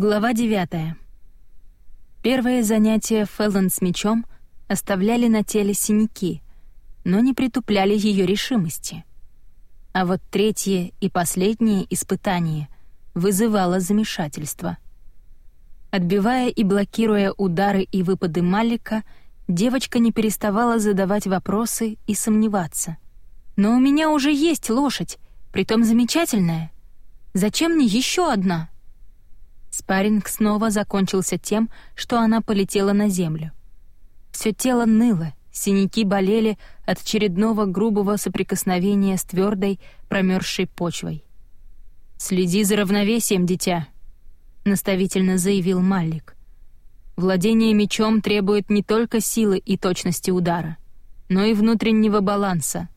Глава 9. Первые занятия Феллон с мечом оставляли на теле синяки, но не притупляли ее решимости. А вот третье и последнее испытание вызывало замешательство. Отбивая и блокируя удары и выпады Малика, девочка не переставала задавать вопросы и сомневаться. «Но у меня уже есть лошадь, притом замечательная. Зачем мне еще одна?» Спарринг снова закончился тем, что она полетела на землю. Все тело ныло, синяки болели от очередного грубого соприкосновения с твердой, промерзшей почвой. «Следи за равновесием, дитя», — наставительно заявил Маллик. «Владение мечом требует не только силы и точности удара, но и внутреннего баланса».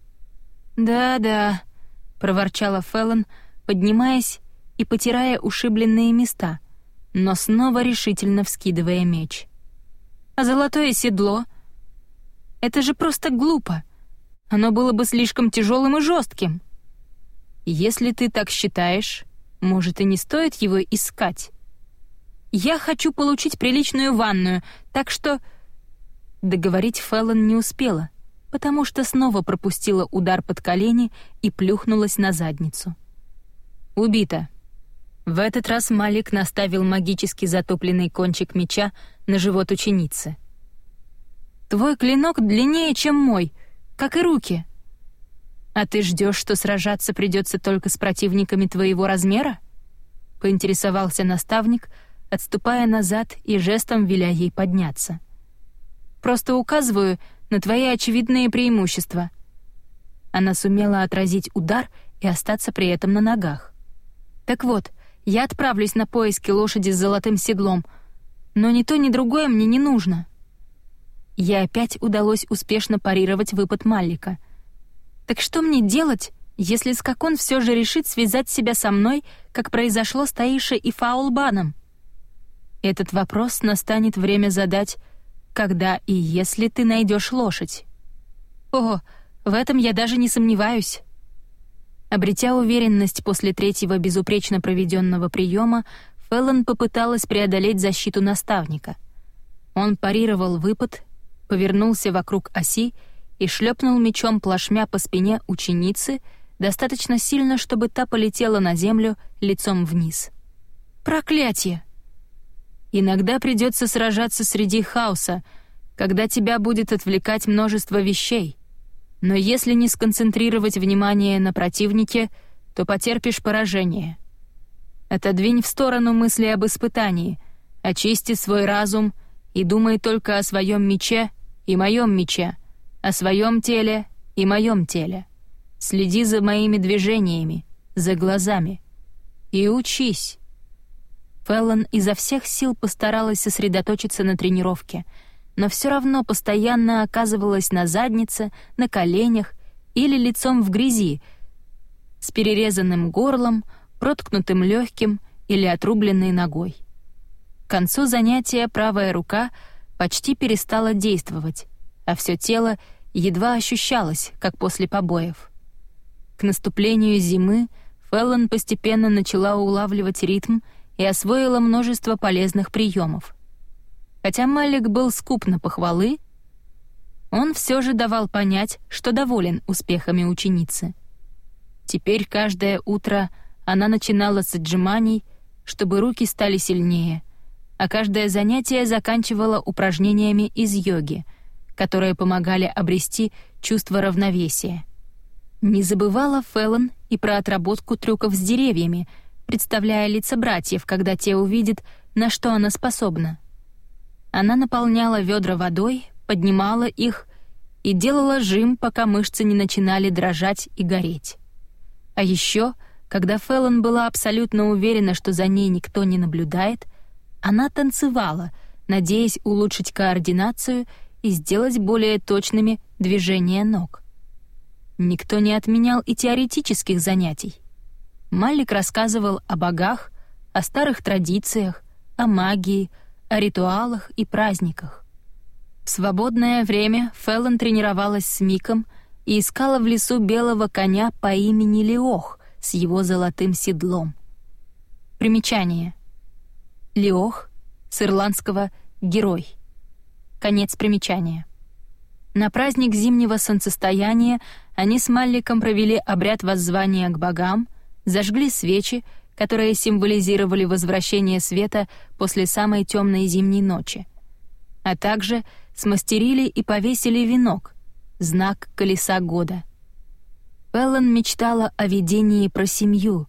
«Да-да», — проворчала Феллон, поднимаясь и потирая ушибленные места, но снова решительно вскидывая меч. «А золотое седло? Это же просто глупо. Оно было бы слишком тяжелым и жестким. Если ты так считаешь, может, и не стоит его искать. Я хочу получить приличную ванную, так что...» Договорить Феллон не успела, потому что снова пропустила удар под колени и плюхнулась на задницу. «Убита», в этот раз Малик наставил магически затопленный кончик меча на живот ученицы. «Твой клинок длиннее, чем мой, как и руки. А ты ждешь, что сражаться придется только с противниками твоего размера?» — поинтересовался наставник, отступая назад и жестом веля ей подняться. «Просто указываю на твои очевидные преимущества». Она сумела отразить удар и остаться при этом на ногах. «Так вот, — я отправлюсь на поиски лошади с золотым седлом, но ни то, ни другое мне не нужно. Я опять удалось успешно парировать выпад Маллика. Так что мне делать, если Скакон все же решит связать себя со мной, как произошло с Таишей и Фаулбаном? Этот вопрос настанет время задать, когда и если ты найдешь лошадь. О, в этом я даже не сомневаюсь. Обретя уверенность после третьего безупречно проведенного приема, Феллон попыталась преодолеть защиту наставника. Он парировал выпад, повернулся вокруг оси и шлепнул мечом плашмя по спине ученицы достаточно сильно, чтобы та полетела на землю лицом вниз. «Проклятие!» «Иногда придется сражаться среди хаоса, когда тебя будет отвлекать множество вещей», но если не сконцентрировать внимание на противнике, то потерпишь поражение. Отодвинь в сторону мысли об испытании, очисти свой разум и думай только о своем мече и моем мече, о своем теле и моем теле. Следи за моими движениями, за глазами. И учись. Феллон изо всех сил постаралась сосредоточиться на тренировке — но все равно постоянно оказывалась на заднице, на коленях или лицом в грязи, с перерезанным горлом, проткнутым легким или отрубленной ногой. К концу занятия правая рука почти перестала действовать, а все тело едва ощущалось, как после побоев. К наступлению зимы Феллон постепенно начала улавливать ритм и освоила множество полезных приемов — Хотя Малик был скуп на похвалы, он все же давал понять, что доволен успехами ученицы. Теперь каждое утро она начинала с отжиманий, чтобы руки стали сильнее, а каждое занятие заканчивала упражнениями из йоги, которые помогали обрести чувство равновесия. Не забывала Феллон и про отработку трюков с деревьями, представляя лица братьев, когда те увидят, на что она способна. Она наполняла ведра водой, поднимала их и делала жим, пока мышцы не начинали дрожать и гореть. А еще, когда Феллон была абсолютно уверена, что за ней никто не наблюдает, она танцевала, надеясь улучшить координацию и сделать более точными движения ног. Никто не отменял и теоретических занятий. Малик рассказывал о богах, о старых традициях, о магии, о ритуалах и праздниках. В свободное время Феллон тренировалась с Миком и искала в лесу белого коня по имени Леох с его золотым седлом. Примечание. Лиох, с ирландского «герой». Конец примечания. На праздник зимнего солнцестояния они с Малликом провели обряд воззвания к богам, зажгли свечи, которые символизировали возвращение света после самой темной зимней ночи, а также смастерили и повесили венок, знак колеса года. Эллен мечтала о видении про семью,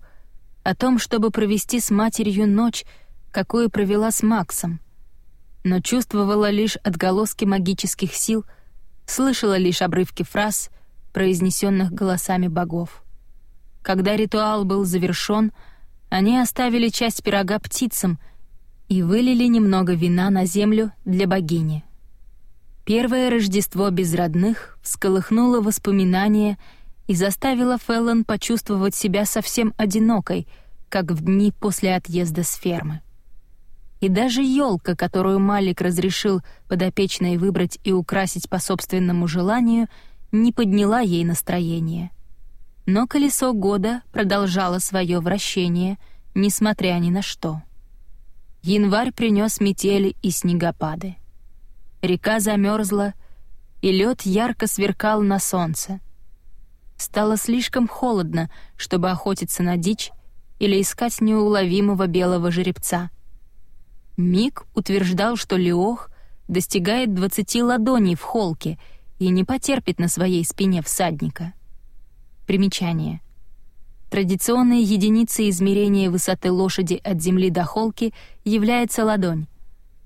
о том, чтобы провести с матерью ночь, какую провела с Максом, но чувствовала лишь отголоски магических сил — слышала лишь обрывки фраз, произнесенных голосами богов. Когда ритуал был завершен, они оставили часть пирога птицам и вылили немного вина на землю для богини. Первое Рождество без родных всколыхнуло воспоминания и заставило Феллон почувствовать себя совсем одинокой, как в дни после отъезда с фермы и даже елка, которую Малик разрешил подопечной выбрать и украсить по собственному желанию, не подняла ей настроение. Но колесо года продолжало свое вращение, несмотря ни на что. Январь принес метели и снегопады. Река замерзла, и лед ярко сверкал на солнце. Стало слишком холодно, чтобы охотиться на дичь или искать неуловимого белого жеребца — Мик утверждал, что Леох достигает 20 ладоней в холке и не потерпит на своей спине всадника. Примечание. Традиционной единицей измерения высоты лошади от земли до холки является ладонь.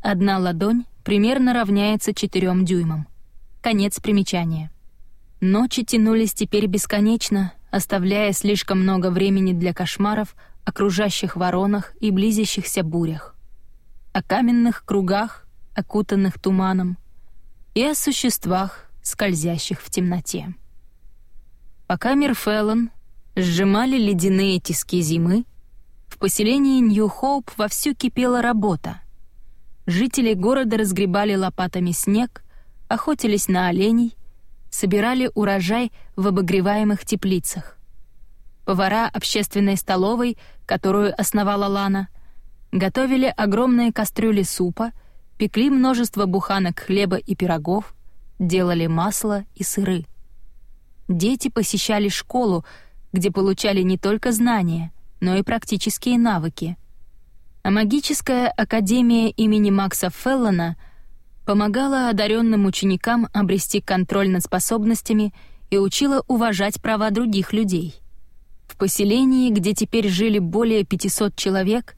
Одна ладонь примерно равняется 4 дюймам. Конец примечания. Ночи тянулись теперь бесконечно, оставляя слишком много времени для кошмаров, окружающих воронах и близящихся бурях о каменных кругах, окутанных туманом, и о существах, скользящих в темноте. Пока Мирфеллон сжимали ледяные тиски зимы, в поселении Нью-Хоуп вовсю кипела работа. Жители города разгребали лопатами снег, охотились на оленей, собирали урожай в обогреваемых теплицах. Повара общественной столовой, которую основала Лана, готовили огромные кастрюли супа, пекли множество буханок хлеба и пирогов, делали масло и сыры. Дети посещали школу, где получали не только знания, но и практические навыки. А магическая академия имени Макса Феллона помогала одаренным ученикам обрести контроль над способностями и учила уважать права других людей. В поселении, где теперь жили более 500 человек,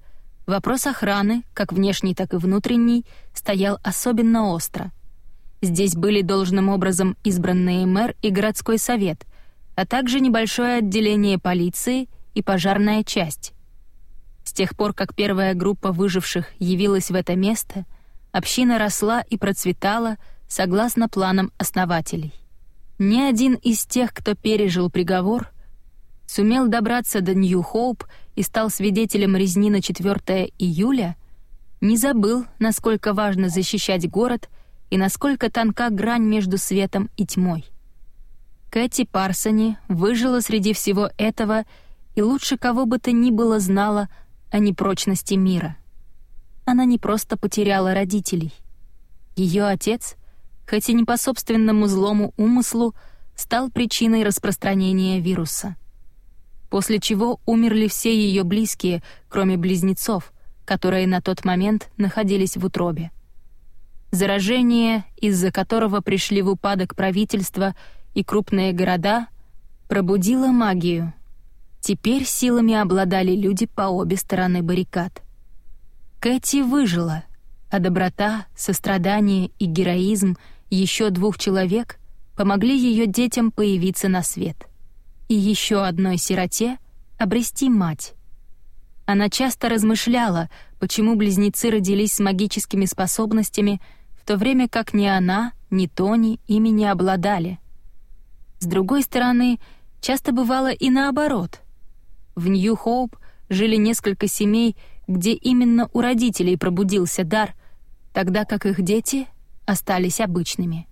Вопрос охраны, как внешней, так и внутренней, стоял особенно остро. Здесь были должным образом избранные мэр и городской совет, а также небольшое отделение полиции и пожарная часть. С тех пор, как первая группа выживших явилась в это место, община росла и процветала согласно планам основателей. Ни один из тех, кто пережил приговор, сумел добраться до Нью-Хоуп и стал свидетелем резни на 4 июля, не забыл, насколько важно защищать город и насколько тонка грань между светом и тьмой. Кэти Парсони выжила среди всего этого и лучше кого бы то ни было знала о непрочности мира. Она не просто потеряла родителей. Ее отец, хоть и не по собственному злому умыслу, стал причиной распространения вируса — после чего умерли все ее близкие, кроме близнецов, которые на тот момент находились в утробе. Заражение, из-за которого пришли в упадок правительства и крупные города, пробудило магию. Теперь силами обладали люди по обе стороны баррикад. Кэти выжила, а доброта, сострадание и героизм еще двух человек помогли ее детям появиться на свет и еще одной сироте обрести мать. Она часто размышляла, почему близнецы родились с магическими способностями, то время как ни она, ни Тони ими не обладали. С другой стороны, часто бывало и наоборот. В Нью-Хоуп жили несколько семей, где именно у родителей пробудился дар, тогда как их дети остались обычными.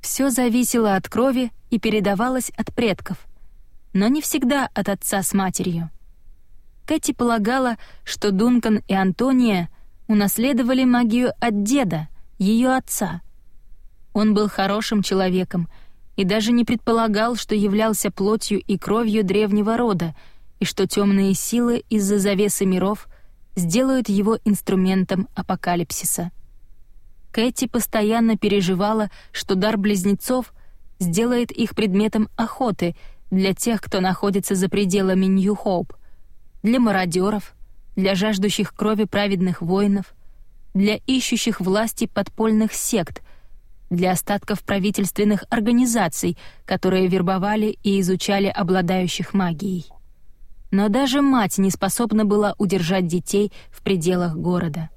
Все зависело от крови и передавалось от предков — но не всегда от отца с матерью. Кэти полагала, что Дункан и Антония унаследовали магию от деда, ее отца. Он был хорошим человеком и даже не предполагал, что являлся плотью и кровью древнего рода, и что темные силы из-за завесы миров сделают его инструментом апокалипсиса. Кэти постоянно переживала, что дар близнецов сделает их предметом охоты для тех, кто находится за пределами Нью-Хоуп, для мародеров, для жаждущих крови праведных воинов, для ищущих власти подпольных сект, для остатков правительственных организаций, которые вербовали и изучали обладающих магией. Но даже мать не способна была удержать детей в пределах города.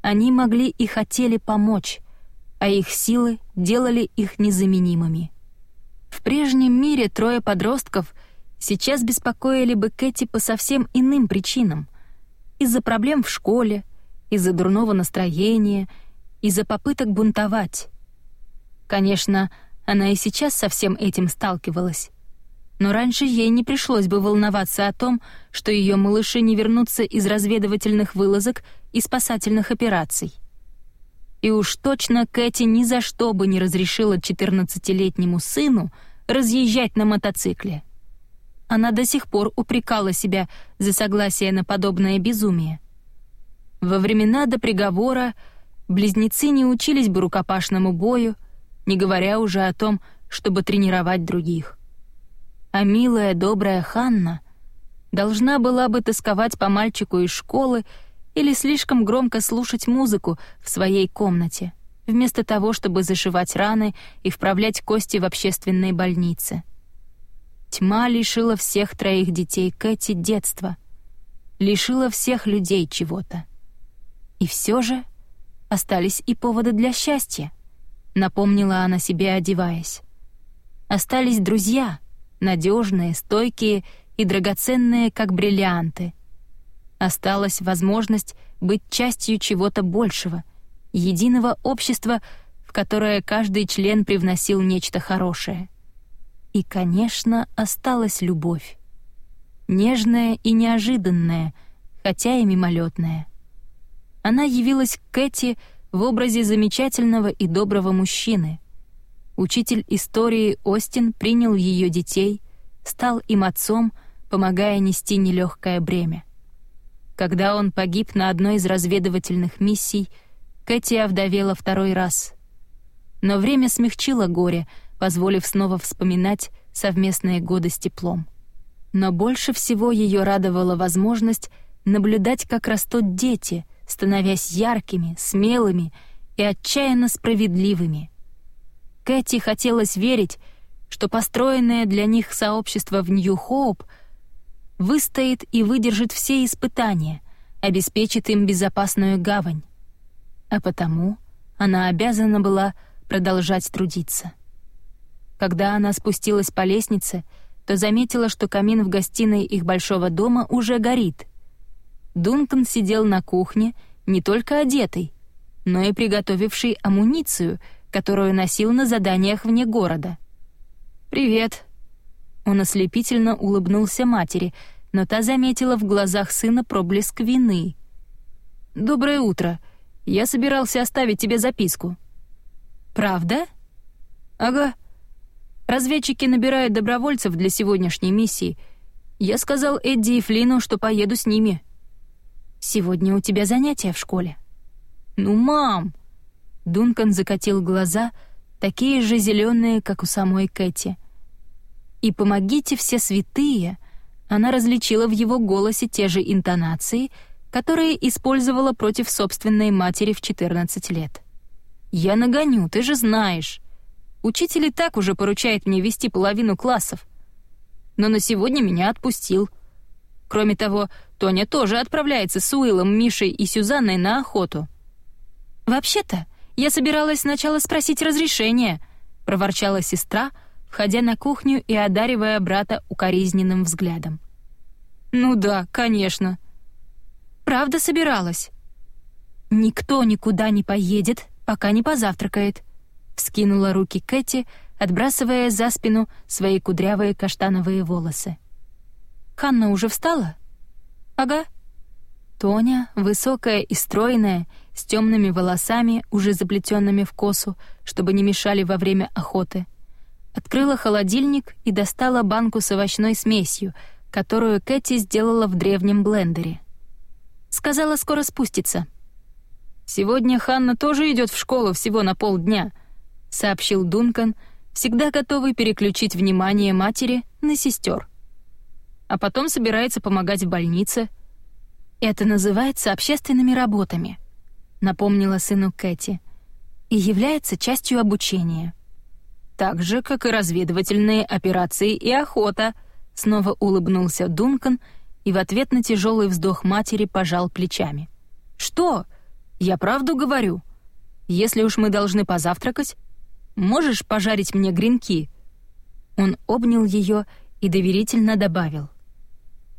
Они могли и хотели помочь, а их силы делали их незаменимыми. В прежнем мире трое подростков сейчас беспокоили бы Кэти по совсем иным причинам. Из-за проблем в школе, из-за дурного настроения, из-за попыток бунтовать. Конечно, она и сейчас со всем этим сталкивалась. Но раньше ей не пришлось бы волноваться о том, что ее малыши не вернутся из разведывательных вылазок и спасательных операций. И уж точно Кэти ни за что бы не разрешила 14-летнему сыну разъезжать на мотоцикле. Она до сих пор упрекала себя за согласие на подобное безумие. Во времена до приговора близнецы не учились бы рукопашному бою, не говоря уже о том, чтобы тренировать других. А милая, добрая Ханна должна была бы тосковать по мальчику из школы или слишком громко слушать музыку в своей комнате, вместо того, чтобы зашивать раны и вправлять кости в общественной больнице. Тьма лишила всех троих детей Кэти детства, лишила всех людей чего-то. И все же остались и поводы для счастья, напомнила она себе, одеваясь. Остались друзья, надежные, стойкие и драгоценные, как бриллианты. Осталась возможность быть частью чего-то большего, единого общества, в которое каждый член привносил нечто хорошее. И, конечно, осталась любовь. Нежная и неожиданная, хотя и мимолетная. Она явилась к Кэти в образе замечательного и доброго мужчины. Учитель истории Остин принял ее детей, стал им отцом, помогая нести нелегкое бремя. Когда он погиб на одной из разведывательных миссий, Кэти овдовела второй раз. Но время смягчило горе, позволив снова вспоминать совместные годы с теплом. Но больше всего ее радовала возможность наблюдать, как растут дети, становясь яркими, смелыми и отчаянно справедливыми. Кэти хотелось верить, что построенное для них сообщество в Нью-Хоуп — выстоит и выдержит все испытания, обеспечит им безопасную гавань. А потому она обязана была продолжать трудиться. Когда она спустилась по лестнице, то заметила, что камин в гостиной их большого дома уже горит. Дункан сидел на кухне, не только одетый, но и приготовивший амуницию, которую носил на заданиях вне города. «Привет», он ослепительно улыбнулся матери, но та заметила в глазах сына проблеск вины. «Доброе утро. Я собирался оставить тебе записку». «Правда?» «Ага. Разведчики набирают добровольцев для сегодняшней миссии. Я сказал Эдди и Флину, что поеду с ними». «Сегодня у тебя занятия в школе». «Ну, мам!» Дункан закатил глаза, такие же зеленые, как у самой Кэти — и помогите все святые, она различила в его голосе те же интонации, которые использовала против собственной матери в 14 лет. «Я нагоню, ты же знаешь. Учитель и так уже поручает мне вести половину классов. Но на сегодня меня отпустил. Кроме того, Тоня тоже отправляется с Уиллом, Мишей и Сюзанной на охоту». «Вообще-то, я собиралась сначала спросить разрешения», — проворчала сестра, — входя на кухню и одаривая брата укоризненным взглядом. «Ну да, конечно». «Правда собиралась?» «Никто никуда не поедет, пока не позавтракает», — вскинула руки Кэти, отбрасывая за спину свои кудрявые каштановые волосы. «Ханна уже встала?» «Ага». Тоня, высокая и стройная, с темными волосами, уже заплетенными в косу, чтобы не мешали во время охоты, открыла холодильник и достала банку с овощной смесью, которую Кэти сделала в древнем блендере. Сказала, скоро спустится. «Сегодня Ханна тоже идет в школу всего на полдня», — сообщил Дункан, всегда готовый переключить внимание матери на сестер. А потом собирается помогать в больнице. «Это называется общественными работами», — напомнила сыну Кэти, «и является частью обучения». «Так же, как и разведывательные операции и охота», — снова улыбнулся Дункан и в ответ на тяжелый вздох матери пожал плечами. «Что? Я правду говорю. Если уж мы должны позавтракать, можешь пожарить мне гренки?» Он обнял ее и доверительно добавил.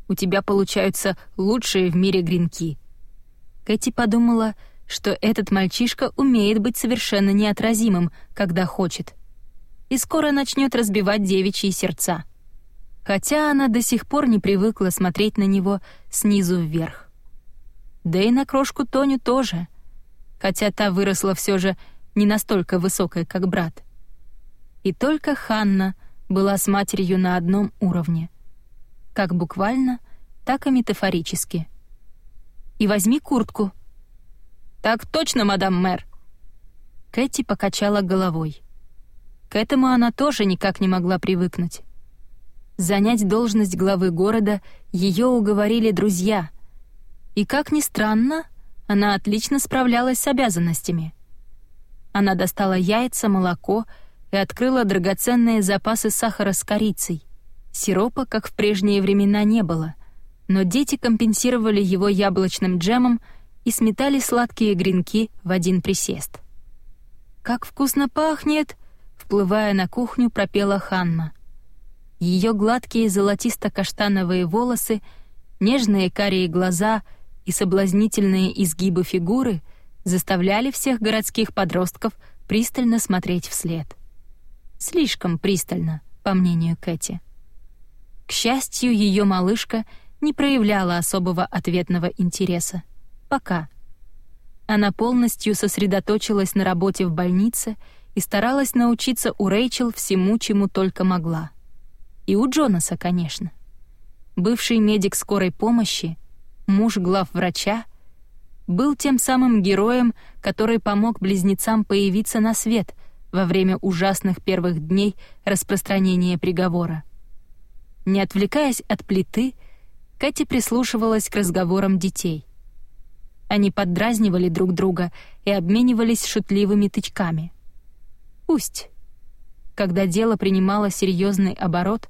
«У тебя получаются лучшие в мире гренки». Кэти подумала, что этот мальчишка умеет быть совершенно неотразимым, когда хочет, и скоро начнет разбивать девичьи сердца. Хотя она до сих пор не привыкла смотреть на него снизу вверх. Да и на крошку Тоню тоже, хотя та выросла все же не настолько высокой, как брат. И только Ханна была с матерью на одном уровне. Как буквально, так и метафорически. «И возьми куртку», «Так точно, мадам мэр!» Кэти покачала головой. К этому она тоже никак не могла привыкнуть. Занять должность главы города ее уговорили друзья. И, как ни странно, она отлично справлялась с обязанностями. Она достала яйца, молоко и открыла драгоценные запасы сахара с корицей. Сиропа, как в прежние времена, не было, но дети компенсировали его яблочным джемом — и сметали сладкие гренки в один присест. «Как вкусно пахнет!» — вплывая на кухню, пропела Ханна. Ее гладкие золотисто-каштановые волосы, нежные карие глаза и соблазнительные изгибы фигуры заставляли всех городских подростков пристально смотреть вслед. Слишком пристально, по мнению Кэти. К счастью, ее малышка не проявляла особого ответного интереса. Пока. Она полностью сосредоточилась на работе в больнице и старалась научиться у Рэйчел всему, чему только могла. И у Джонаса, конечно. Бывший медик скорой помощи, муж главврача, был тем самым героем, который помог близнецам появиться на свет во время ужасных первых дней распространения приговора. Не отвлекаясь от плиты, Кэти прислушивалась к разговорам детей. Они поддразнивали друг друга и обменивались шутливыми тычками. Пусть. Когда дело принимало серьезный оборот,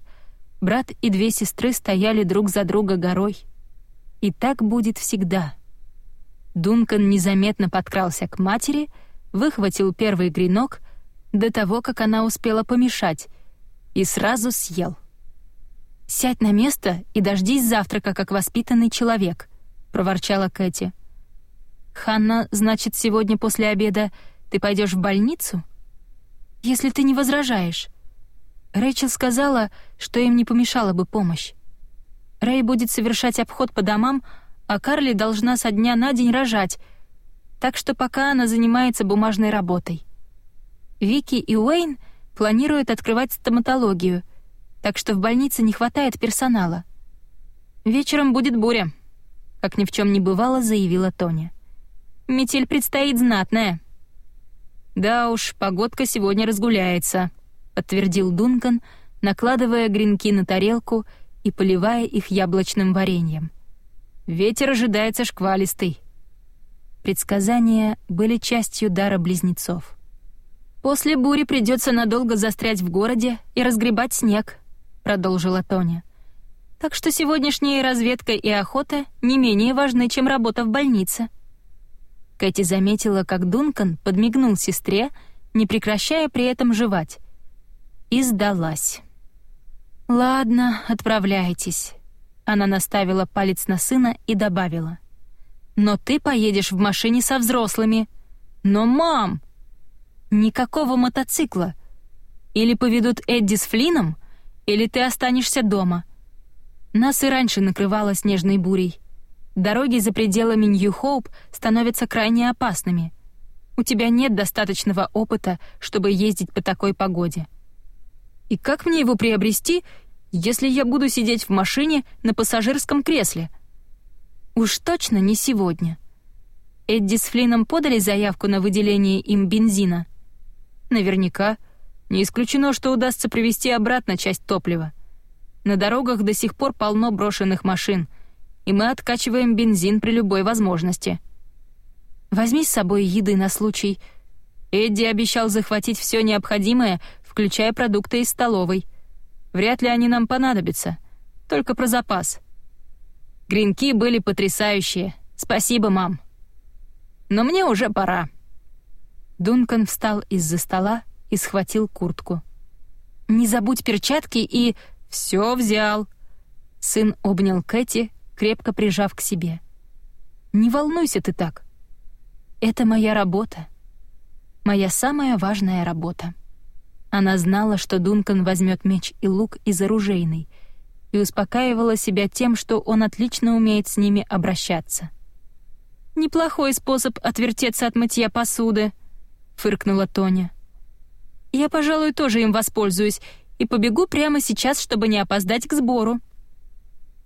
брат и две сестры стояли друг за друга горой. И так будет всегда. Дункан незаметно подкрался к матери, выхватил первый гренок до того, как она успела помешать, и сразу съел. «Сядь на место и дождись завтрака, как воспитанный человек», — проворчала Кэти. «Ханна, значит, сегодня после обеда ты пойдешь в больницу?» «Если ты не возражаешь». Рэйчел сказала, что им не помешала бы помощь. Рэй будет совершать обход по домам, а Карли должна со дня на день рожать, так что пока она занимается бумажной работой. Вики и Уэйн планируют открывать стоматологию, так что в больнице не хватает персонала. «Вечером будет буря», — как ни в чем не бывало, заявила Тоня. Метель предстоит знатная». «Да уж, погодка сегодня разгуляется», — подтвердил Дункан, накладывая гренки на тарелку и поливая их яблочным вареньем. «Ветер ожидается шквалистый». Предсказания были частью дара близнецов. «После бури придется надолго застрять в городе и разгребать снег», — продолжила Тоня. «Так что сегодняшняя разведка и охота не менее важны, чем работа в больнице». Кэти заметила, как Дункан подмигнул сестре, не прекращая при этом жевать. И сдалась. «Ладно, отправляйтесь». Она наставила палец на сына и добавила. «Но ты поедешь в машине со взрослыми». «Но, мам!» «Никакого мотоцикла. Или поведут Эдди с Флином, или ты останешься дома». Нас и раньше накрывало снежной бурей. Дороги за пределами Нью-Хоуп становятся крайне опасными. У тебя нет достаточного опыта, чтобы ездить по такой погоде. И как мне его приобрести, если я буду сидеть в машине на пассажирском кресле? Уж точно не сегодня. Эдди с Флином подали заявку на выделение им бензина. Наверняка. Не исключено, что удастся привезти обратно часть топлива. На дорогах до сих пор полно брошенных машин, и мы откачиваем бензин при любой возможности. Возьми с собой еды на случай. Эдди обещал захватить все необходимое, включая продукты из столовой. Вряд ли они нам понадобятся. Только про запас. Гренки были потрясающие. Спасибо, мам. Но мне уже пора. Дункан встал из-за стола и схватил куртку. «Не забудь перчатки и...» «Все взял». Сын обнял Кэти, крепко прижав к себе. «Не волнуйся ты так. Это моя работа. Моя самая важная работа». Она знала, что Дункан возьмет меч и лук из оружейной, и успокаивала себя тем, что он отлично умеет с ними обращаться. «Неплохой способ отвертеться от мытья посуды», — фыркнула Тоня. «Я, пожалуй, тоже им воспользуюсь и побегу прямо сейчас, чтобы не опоздать к сбору».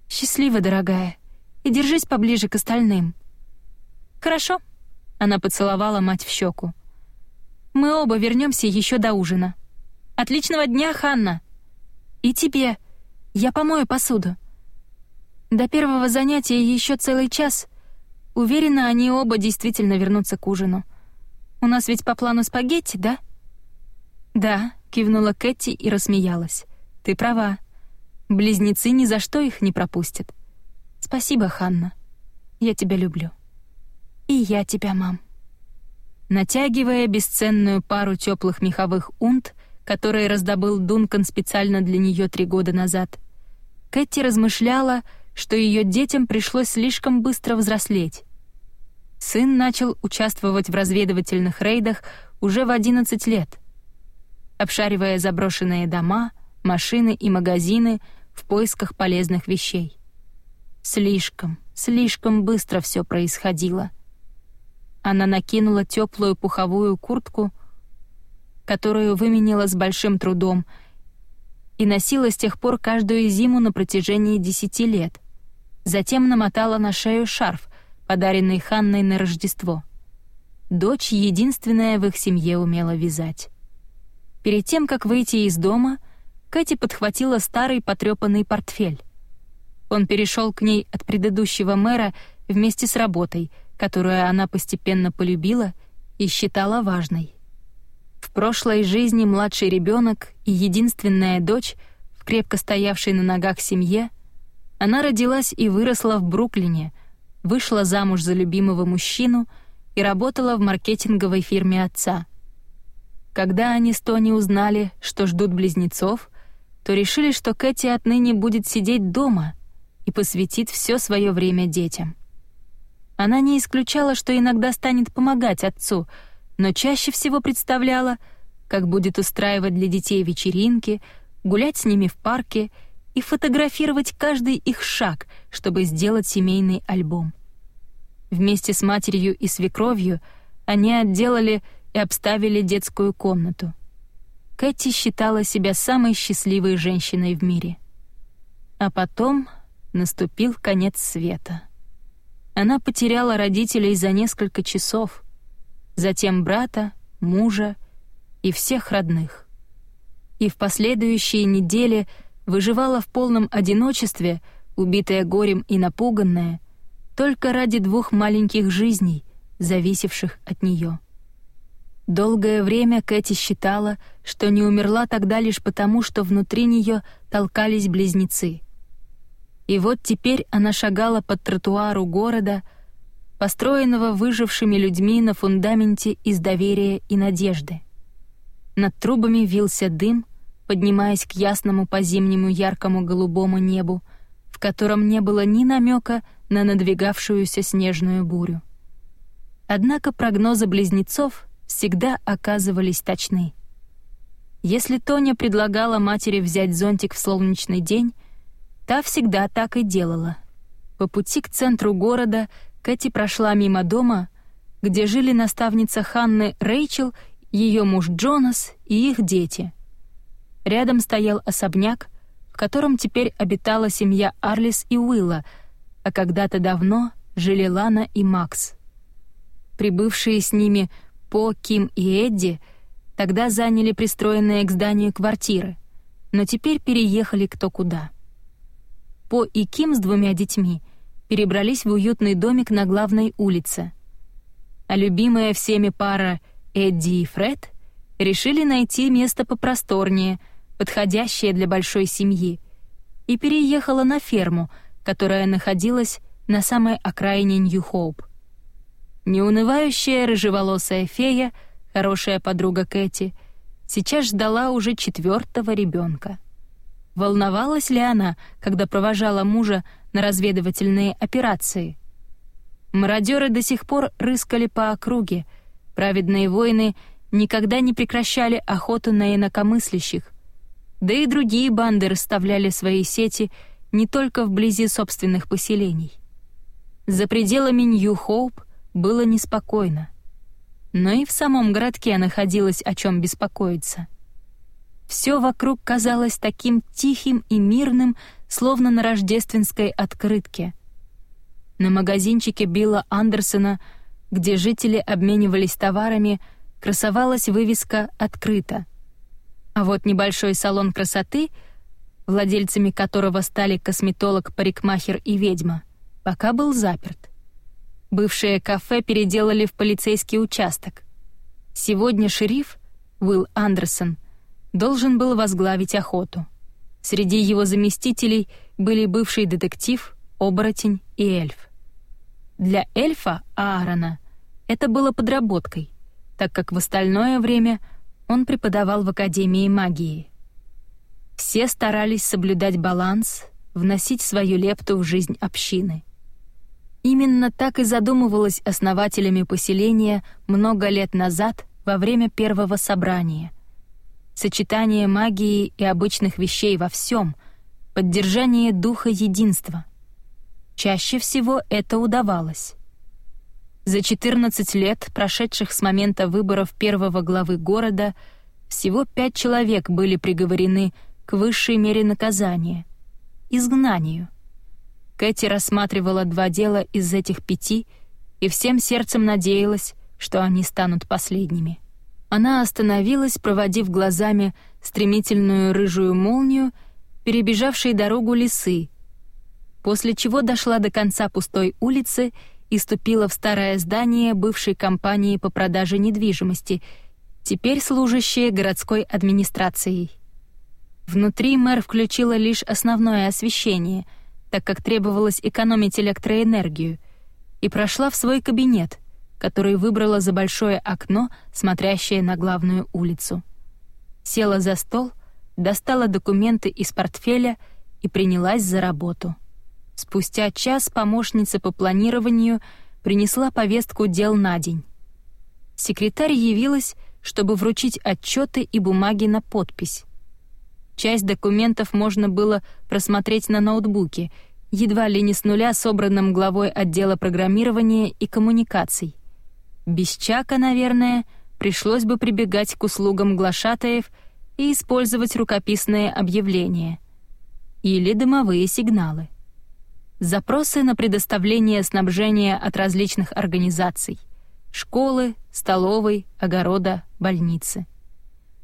«Счастливо, дорогая, и держись поближе к остальным». «Хорошо», — она поцеловала мать в щеку. «Мы оба вернемся еще до ужина». «Отличного дня, Ханна!» «И тебе. Я помою посуду». До первого занятия еще целый час. Уверена, они оба действительно вернутся к ужину. У нас ведь по плану спагетти, да? Да, кивнула Кэти и рассмеялась. Ты права. Близнецы ни за что их не пропустят. Спасибо, Ханна. Я тебя люблю. И я тебя, мам. Натягивая бесценную пару теплых меховых унт, которые раздобыл Дункан специально для нее три года назад, Кэти размышляла, что ее детям пришлось слишком быстро взрослеть. Сын начал участвовать в разведывательных рейдах уже в 11 лет, обшаривая заброшенные дома, машины и магазины в поисках полезных вещей. Слишком, слишком быстро все происходило. Она накинула теплую пуховую куртку, которую выменила с большим трудом, и носила с тех пор каждую зиму на протяжении десяти лет. Затем намотала на шею шарф, подаренный Ханной на Рождество. Дочь единственная в их семье умела вязать. Перед тем, как выйти из дома, Кэти подхватила старый потрепанный портфель. Он перешел к ней от предыдущего мэра вместе с работой, которую она постепенно полюбила и считала важной. В прошлой жизни младший ребенок и единственная дочь в крепко стоявшей на ногах семье, она родилась и выросла в Бруклине, вышла замуж за любимого мужчину и работала в маркетинговой фирме отца. Когда они с Тони узнали, что ждут близнецов, то решили, что Кэти отныне будет сидеть дома и посвятит все свое время детям. Она не исключала, что иногда станет помогать отцу — но чаще всего представляла, как будет устраивать для детей вечеринки, гулять с ними в парке и фотографировать каждый их шаг, чтобы сделать семейный альбом. Вместе с матерью и свекровью они отделали и обставили детскую комнату. Кэти считала себя самой счастливой женщиной в мире. А потом наступил конец света. Она потеряла родителей за несколько часов — затем брата, мужа и всех родных. И в последующие недели выживала в полном одиночестве, убитая горем и напуганная, только ради двух маленьких жизней, зависевших от нее. Долгое время Кэти считала, что не умерла тогда лишь потому, что внутри нее толкались близнецы. И вот теперь она шагала по тротуару города, построенного выжившими людьми на фундаменте из доверия и надежды. Над трубами вился дым, поднимаясь к ясному по-зимнему яркому голубому небу, в котором не было ни намека на надвигавшуюся снежную бурю. Однако прогнозы близнецов всегда оказывались точны. Если Тоня предлагала матери взять зонтик в солнечный день, та всегда так и делала. По пути к центру города Кэти прошла мимо дома, где жили наставница Ханны Рэйчел, ее муж Джонас и их дети. Рядом стоял особняк, в котором теперь обитала семья Арлис и Уилла, а когда-то давно жили Лана и Макс. Прибывшие с ними По, Ким и Эдди тогда заняли пристроенные к зданию квартиры, но теперь переехали кто куда. По и Ким с двумя детьми перебрались в уютный домик на главной улице. А любимая всеми пара Эдди и Фред решили найти место попросторнее, подходящее для большой семьи, и переехала на ферму, которая находилась на самой окраине Нью-Хоуп. Неунывающая рыжеволосая фея, хорошая подруга Кэти, сейчас ждала уже четвертого ребенка. Волновалась ли она, когда провожала мужа на разведывательные операции? Мародеры до сих пор рыскали по округе, праведные воины никогда не прекращали охоту на инакомыслящих, да и другие банды расставляли свои сети не только вблизи собственных поселений. За пределами Нью-Хоуп было неспокойно. Но и в самом городке находилось о чем беспокоиться. Все вокруг казалось таким тихим и мирным, словно на рождественской открытке. На магазинчике Билла Андерсона, где жители обменивались товарами, красовалась вывеска «Открыто». А вот небольшой салон красоты, владельцами которого стали косметолог, парикмахер и ведьма, пока был заперт. Бывшее кафе переделали в полицейский участок. Сегодня шериф, Уилл Андерсон, должен был возглавить охоту. Среди его заместителей были бывший детектив, оборотень и эльф. Для эльфа Аарона это было подработкой, так как в остальное время он преподавал в Академии магии. Все старались соблюдать баланс, вносить свою лепту в жизнь общины — Именно так и задумывалось основателями поселения много лет назад во время первого собрания. Сочетание магии и обычных вещей во всем, поддержание духа единства. Чаще всего это удавалось. За 14 лет, прошедших с момента выборов первого главы города, всего пять человек были приговорены к высшей мере наказания — изгнанию. Кэти рассматривала два дела из этих пяти и всем сердцем надеялась, что они станут последними. Она остановилась, проводив глазами стремительную рыжую молнию, перебежавшей дорогу лисы, после чего дошла до конца пустой улицы и ступила в старое здание бывшей компании по продаже недвижимости, теперь служащее городской администрацией. Внутри мэр включила лишь основное освещение — так как требовалось экономить электроэнергию, и прошла в свой кабинет, который выбрала за большое окно, смотрящее на главную улицу. Села за стол, достала документы из портфеля и принялась за работу. Спустя час помощница по планированию принесла повестку дел на день. Секретарь явилась, чтобы вручить отчеты и бумаги на подпись. Часть документов можно было просмотреть на ноутбуке, едва ли не с нуля собранном главой отдела программирования и коммуникаций. Без Чака, наверное, пришлось бы прибегать к услугам глашатаев и использовать рукописные объявления. Или дымовые сигналы. Запросы на предоставление снабжения от различных организаций — школы, столовой, огорода, больницы —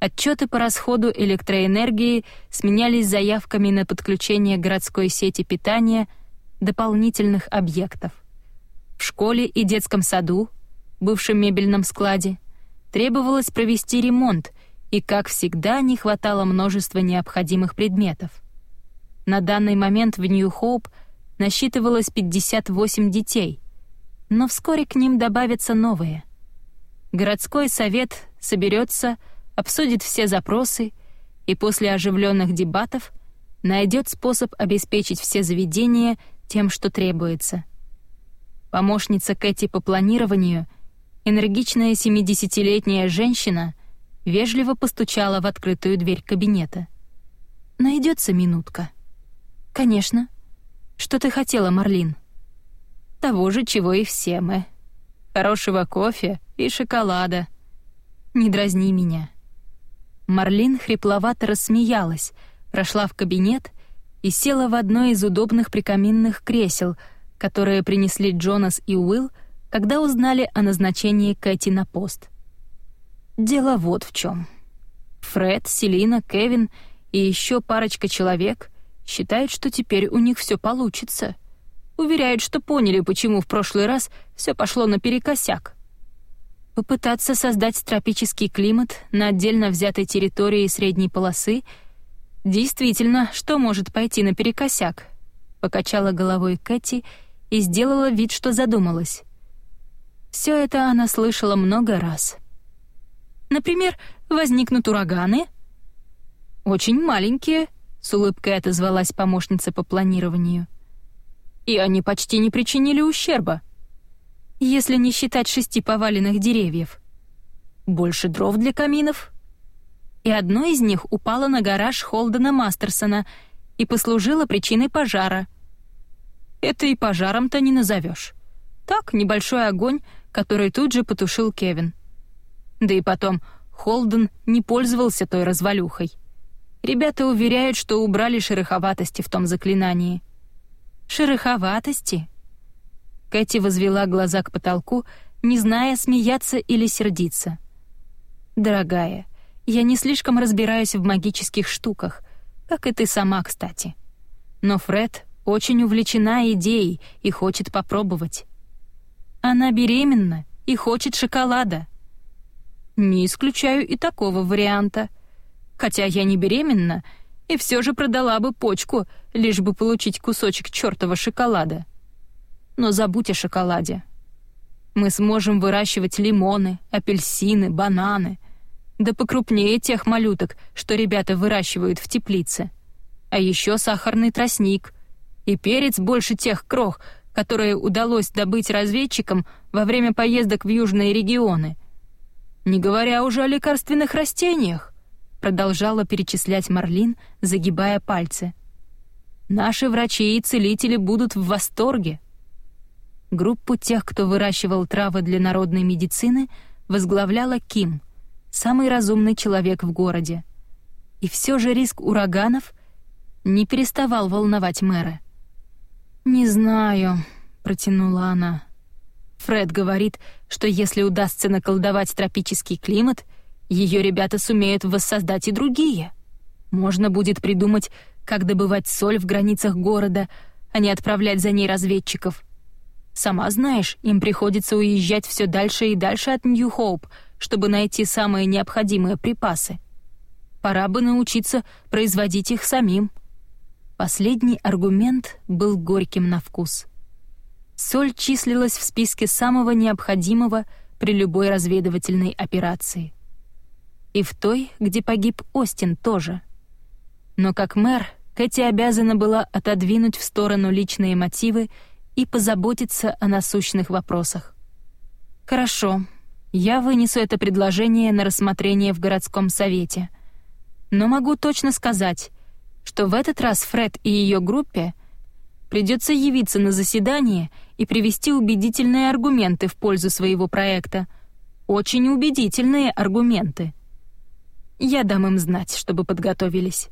Отчеты по расходу электроэнергии сменялись заявками на подключение городской сети питания дополнительных объектов. В школе и детском саду, бывшем мебельном складе, требовалось провести ремонт, и, как всегда, не хватало множества необходимых предметов. На данный момент в Нью-Хоуп насчитывалось 58 детей, но вскоре к ним добавятся новые. Городской совет соберется обсудит все запросы и после оживленных дебатов найдет способ обеспечить все заведения тем, что требуется. Помощница Кэти по планированию, энергичная 70-летняя женщина, вежливо постучала в открытую дверь кабинета. «Найдется минутка». «Конечно. Что ты хотела, Марлин?» Того же, чего и все мы. Хорошего кофе и шоколада. Не дразни меня». Марлин хрипловато рассмеялась, прошла в кабинет и села в одно из удобных прикаминных кресел, которые принесли Джонас и Уилл, когда узнали о назначении Кэти на пост. Дело вот в чем. Фред, Селина, Кевин и еще парочка человек считают, что теперь у них все получится. Уверяют, что поняли, почему в прошлый раз все пошло наперекосяк. Попытаться создать тропический климат на отдельно взятой территории средней полосы действительно, что может пойти наперекосяк? Покачала головой Кэти и сделала вид, что задумалась. Все это она слышала много раз. Например, возникнут ураганы. Очень маленькие, с улыбкой отозвалась помощница по планированию. И они почти не причинили ущерба. Если не считать шести поваленных деревьев. Больше дров для каминов. И одно из них упало на гараж Холдена Мастерсона и послужило причиной пожара. Это и пожаром-то не назовешь. Так, небольшой огонь, который тут же потушил Кевин. Да и потом, Холден не пользовался той развалюхой. Ребята уверяют, что убрали шероховатости в том заклинании. Шероховатости? Кэти возвела глаза к потолку, не зная, смеяться или сердиться. «Дорогая, я не слишком разбираюсь в магических штуках, как и ты сама, кстати. Но Фред очень увлечена идеей и хочет попробовать. Она беременна и хочет шоколада. Не исключаю и такого варианта. Хотя я не беременна, и все же продала бы почку, лишь бы получить кусочек чёртова шоколада. Но забудь о шоколаде. Мы сможем выращивать лимоны, апельсины, бананы. Да покрупнее тех малюток, что ребята выращивают в теплице. А еще сахарный тростник. И перец больше тех крох, которые удалось добыть разведчикам во время поездок в южные регионы. Не говоря уже о лекарственных растениях, продолжала перечислять Марлин, загибая пальцы. Наши врачи и целители будут в восторге. Группу тех, кто выращивал травы для народной медицины, возглавляла Ким, самый разумный человек в городе. И все же риск ураганов не переставал волновать мэра. «Не знаю», — протянула она. Фред говорит, что если удастся наколдовать тропический климат, ее ребята сумеют воссоздать и другие. Можно будет придумать, как добывать соль в границах города, а не отправлять за ней разведчиков. Сама знаешь, им приходится уезжать все дальше и дальше от Нью-Хоуп, чтобы найти самые необходимые припасы. Пора бы научиться производить их самим. Последний аргумент был горьким на вкус. Соль числилась в списке самого необходимого при любой разведывательной операции. И в той, где погиб Остин, тоже. Но как мэр, Кэти обязана была отодвинуть в сторону личные мотивы и позаботиться о насущных вопросах. «Хорошо, я вынесу это предложение на рассмотрение в городском совете. Но могу точно сказать, что в этот раз Фред и ее группе придется явиться на заседание и привести убедительные аргументы в пользу своего проекта. Очень убедительные аргументы. Я дам им знать, чтобы подготовились.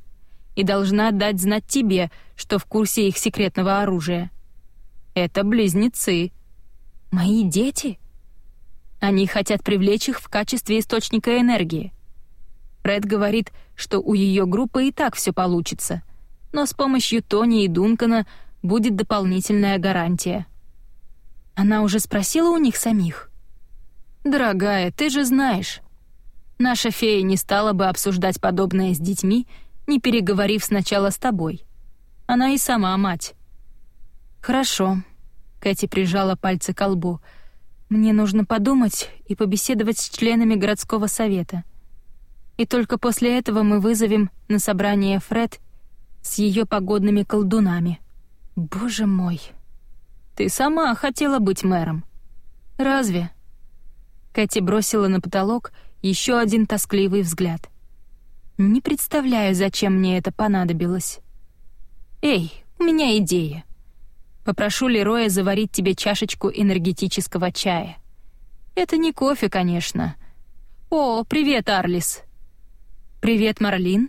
И должна дать знать тебе, что в курсе их секретного оружия. Это близнецы. Мои дети? Они хотят привлечь их в качестве источника энергии. Фред говорит, что у ее группы и так все получится, но с помощью Тони и Дункана будет дополнительная гарантия. Она уже спросила у них самих. «Дорогая, ты же знаешь, наша фея не стала бы обсуждать подобное с детьми, не переговорив сначала с тобой. Она и сама мать». «Хорошо», — Кэти прижала пальцы к лбу. «Мне нужно подумать и побеседовать с членами городского совета» и только после этого мы вызовем на собрание Фред с ее погодными колдунами. Боже мой. Ты сама хотела быть мэром. Разве? Кэти бросила на потолок еще один тоскливый взгляд. Не представляю, зачем мне это понадобилось. Эй, у меня идея. Попрошу Лероя заварить тебе чашечку энергетического чая. Это не кофе, конечно. О, привет, Арлис. Привет, Марлин,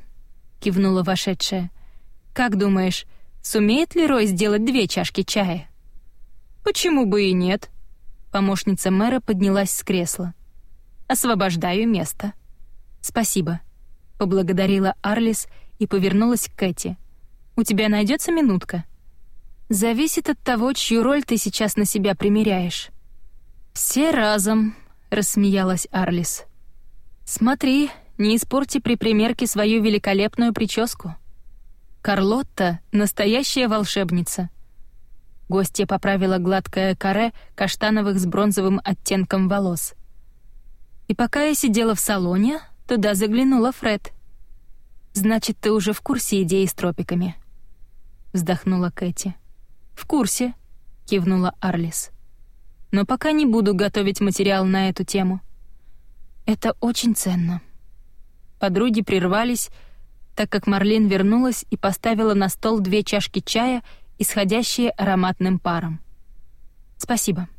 кивнула вошедшая. Как думаешь, сумеет Лерой сделать две чашки чая? Почему бы и нет? Помощница мэра поднялась с кресла. Освобождаю место. Спасибо, поблагодарила Арлис и повернулась к Кэти. У тебя найдется минутка? Зависит от того, чью роль ты сейчас на себя примеряешь. Все разом, рассмеялась Арлис. Смотри, не испорти при примерке свою великолепную прическу. Карлотта — настоящая волшебница. Гостья поправила гладкое каре каштановых с бронзовым оттенком волос. И пока я сидела в салоне, туда заглянула Фред. «Значит, ты уже в курсе идеи с тропиками?» Вздохнула Кэти. «В курсе», — кивнула Арлис. «Но пока не буду готовить материал на эту тему. Это очень ценно». Подруги прервались, так как Марлин вернулась и поставила на стол две чашки чая, исходящие ароматным паром. «Спасибо».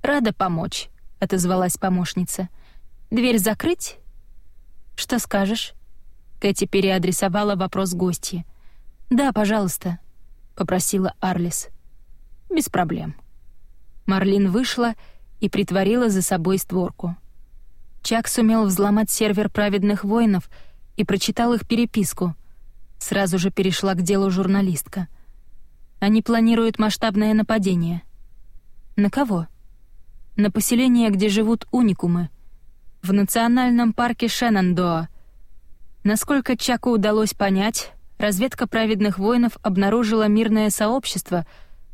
«Рада помочь», — отозвалась помощница. «Дверь закрыть?» «Что скажешь?» Кэти переадресовала вопрос гостье. «Да, пожалуйста», — попросила Арлис. «Без проблем». Марлин вышла и притворила за собой створку. Чак сумел взломать сервер праведных воинов и прочитал их переписку. Сразу же перешла к делу журналистка. Они планируют масштабное нападение. На кого? На поселение, где живут уникумы. В национальном парке Шенандоа. Насколько Чаку удалось понять, разведка праведных воинов обнаружила мирное сообщество,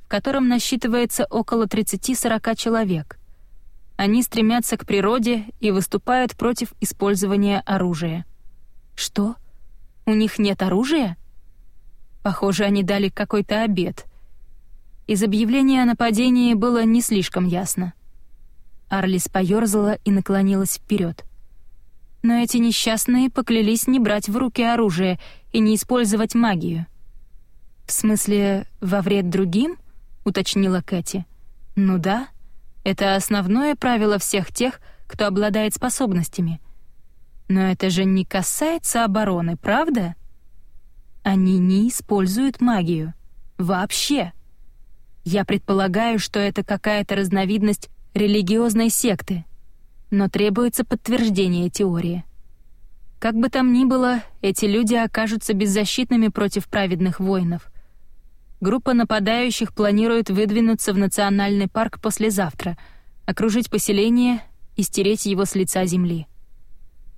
в котором насчитывается около 30-40 человек — они стремятся к природе и выступают против использования оружия. Что? У них нет оружия? Похоже, они дали какой-то обед. Из объявления о нападении было не слишком ясно. Арлис поёрзала и наклонилась вперед. Но эти несчастные поклялись не брать в руки оружие и не использовать магию. «В смысле, во вред другим?» — уточнила Кэти. «Ну да», это основное правило всех тех, кто обладает способностями. Но это же не касается обороны, правда? Они не используют магию. Вообще. Я предполагаю, что это какая-то разновидность религиозной секты, но требуется подтверждение теории. Как бы там ни было, эти люди окажутся беззащитными против праведных воинов. Группа нападающих планирует выдвинуться в национальный парк послезавтра, окружить поселение и стереть его с лица земли.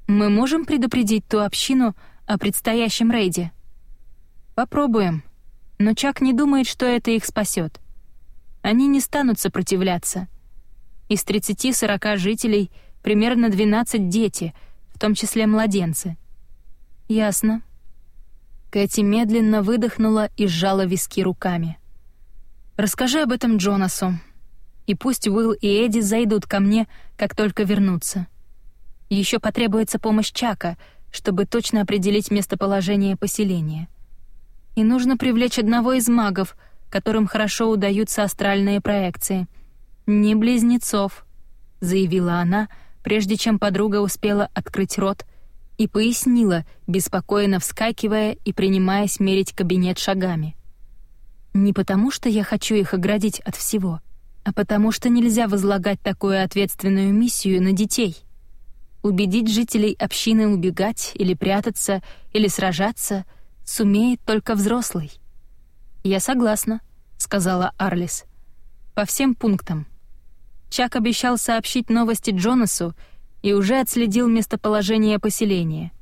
Мы можем предупредить ту общину о предстоящем рейде? Попробуем. Но Чак не думает, что это их спасет. Они не станут сопротивляться. Из 30-40 жителей примерно 12 дети, в том числе младенцы. Ясно. Кэти медленно выдохнула и сжала виски руками. «Расскажи об этом Джонасу. И пусть Уилл и Эдди зайдут ко мне, как только вернутся. Еще потребуется помощь Чака, чтобы точно определить местоположение поселения. И нужно привлечь одного из магов, которым хорошо удаются астральные проекции. Не близнецов», — заявила она, прежде чем подруга успела открыть рот — и пояснила, беспокойно вскакивая и принимаясь мерить кабинет шагами. «Не потому, что я хочу их оградить от всего, а потому что нельзя возлагать такую ответственную миссию на детей. Убедить жителей общины убегать или прятаться, или сражаться сумеет только взрослый». «Я согласна», — сказала Арлис. «По всем пунктам». Чак обещал сообщить новости Джонасу, и уже отследил местоположение поселения.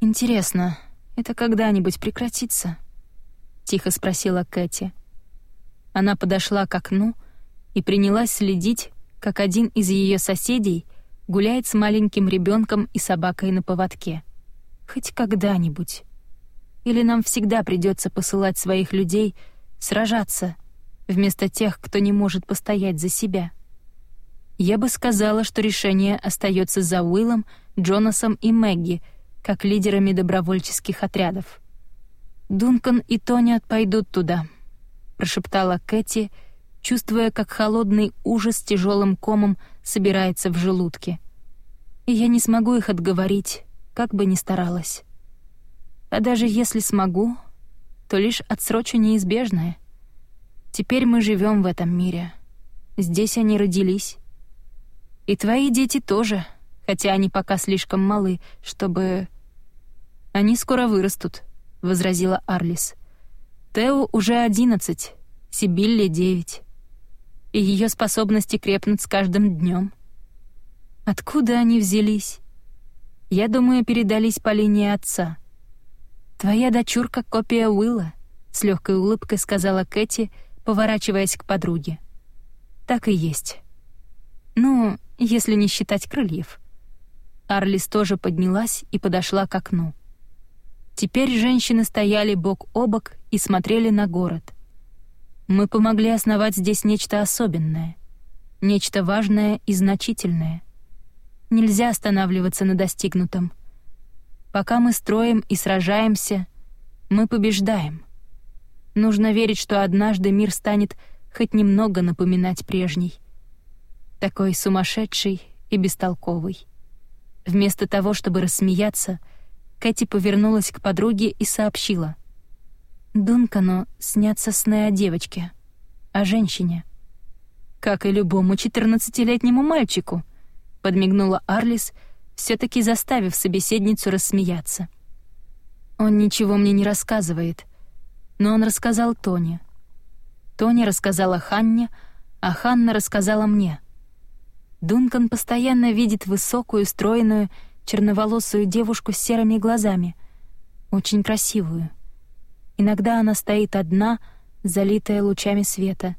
«Интересно, это когда-нибудь прекратится?» — тихо спросила Кэти. Она подошла к окну и принялась следить, как один из ее соседей гуляет с маленьким ребенком и собакой на поводке. Хоть когда-нибудь. Или нам всегда придется посылать своих людей сражаться вместо тех, кто не может постоять за себя. Я бы сказала, что решение остается за Уиллом, Джонасом и Мэгги, как лидерами добровольческих отрядов. Дункан и Тони пойдут туда. — прошептала Кэти, чувствуя, как холодный ужас тяжелым комом собирается в желудке. «И я не смогу их отговорить, как бы ни старалась. А даже если смогу, то лишь отсрочу неизбежное. Теперь мы живем в этом мире. Здесь они родились. И твои дети тоже, хотя они пока слишком малы, чтобы... Они скоро вырастут, — возразила Арлис. Тео уже одиннадцать, Сибилле девять. И ее способности крепнут с каждым днем. Откуда они взялись? Я думаю, передались по линии отца. Твоя дочурка — копия Уилла, — с легкой улыбкой сказала Кэти, поворачиваясь к подруге. Так и есть. Ну, если не считать крыльев. Арлис тоже поднялась и подошла к окну. Теперь женщины стояли бок о бок и смотрели на город. Мы помогли основать здесь нечто особенное, нечто важное и значительное. Нельзя останавливаться на достигнутом. Пока мы строим и сражаемся, мы побеждаем. Нужно верить, что однажды мир станет хоть немного напоминать прежний. Такой сумасшедший и бестолковый. Вместо того, чтобы рассмеяться, Кэти повернулась к подруге и сообщила. Дункану снятся сны о девочке, о женщине. «Как и любому четырнадцатилетнему мальчику», — подмигнула Арлис, все таки заставив собеседницу рассмеяться. «Он ничего мне не рассказывает», но он рассказал Тони. Тони рассказала Ханне, а Ханна рассказала мне. Дункан постоянно видит высокую, стройную, черноволосую девушку с серыми глазами, очень красивую. Иногда она стоит одна, залитая лучами света,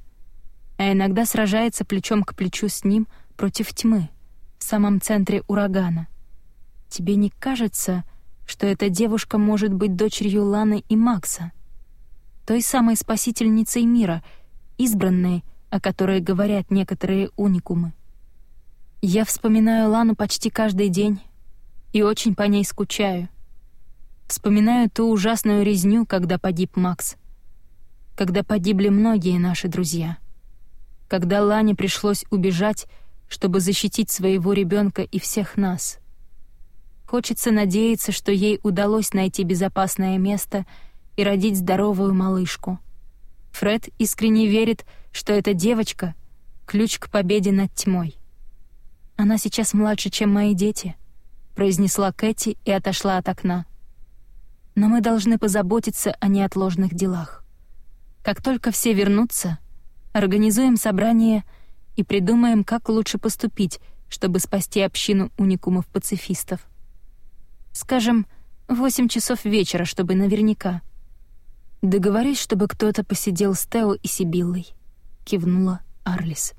а иногда сражается плечом к плечу с ним против тьмы, в самом центре урагана. Тебе не кажется, что эта девушка может быть дочерью Ланы и Макса? той самой спасительницей мира, избранной, о которой говорят некоторые уникумы. Я вспоминаю Лану почти каждый день и очень по ней скучаю. Вспоминаю ту ужасную резню, когда погиб Макс. Когда погибли многие наши друзья. Когда Лане пришлось убежать, чтобы защитить своего ребенка и всех нас. Хочется надеяться, что ей удалось найти безопасное место — и родить здоровую малышку. Фред искренне верит, что эта девочка — ключ к победе над тьмой. «Она сейчас младше, чем мои дети», — произнесла Кэти и отошла от окна. «Но мы должны позаботиться о неотложных делах. Как только все вернутся, организуем собрание и придумаем, как лучше поступить, чтобы спасти общину уникумов-пацифистов. Скажем, восемь часов вечера, чтобы наверняка — «Договорись, чтобы кто-то посидел с Тео и Сибиллой», — кивнула Арлис.